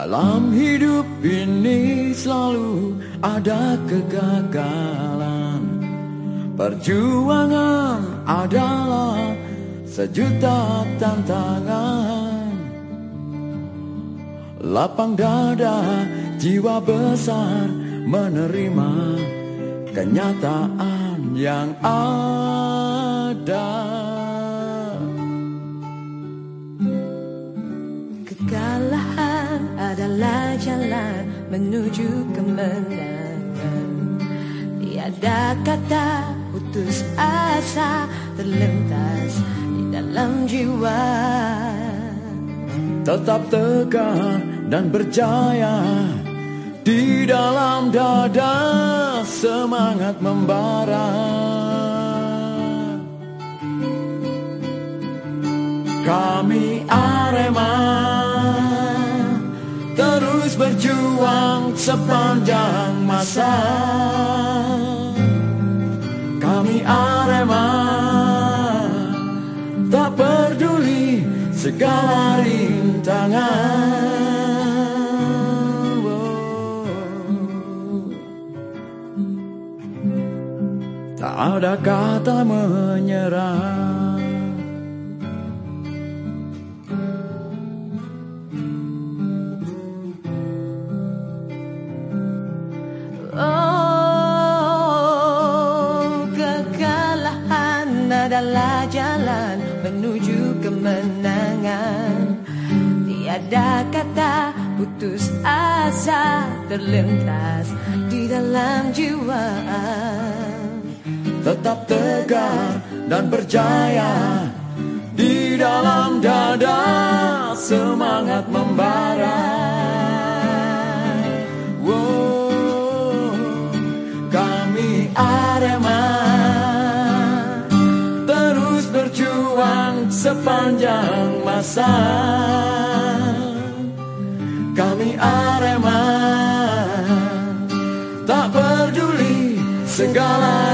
Dalam hidup ini selalu ada kegagalan. Perjuangan adalah sejuta tantangan. Lapang dada jiwa besar menerima kenyataan yang ada menuju kemenangan. Tiada kata putus asa terlintas di dalam jiwa. Tetap tegar dan berjaya Di dalam dada semangat membara. Kami Arema berjuang sepanjang masa. Kami Arema Tak peduli segala rintangan. Tak ada kata menyerah adalah jalan menuju kemenangan. Tiada kata putus asa terlintas di dalam jiwa. Tetap tegar dan berjaya Di dalam dada semangat membara sepanjang masa. Kami Arema Tak peduli segala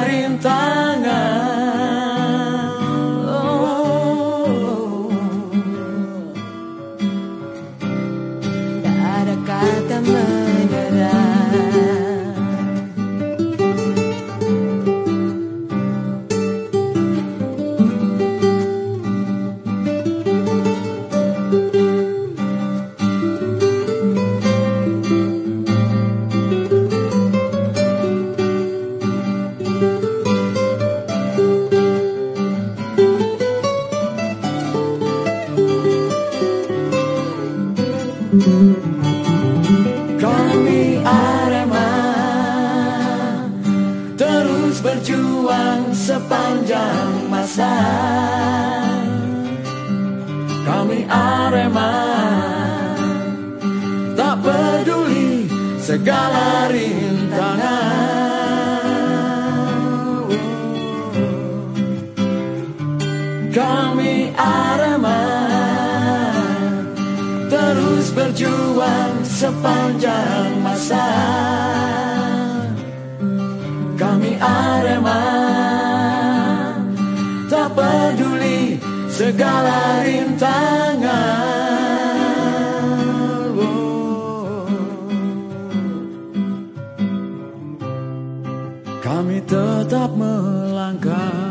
berjuang sepanjang masa. Kami Arema Tak peduli segala rintangan. Kami Arema Terus berjuang sepanjang masa segala rintangan. Kami tetap melangkah.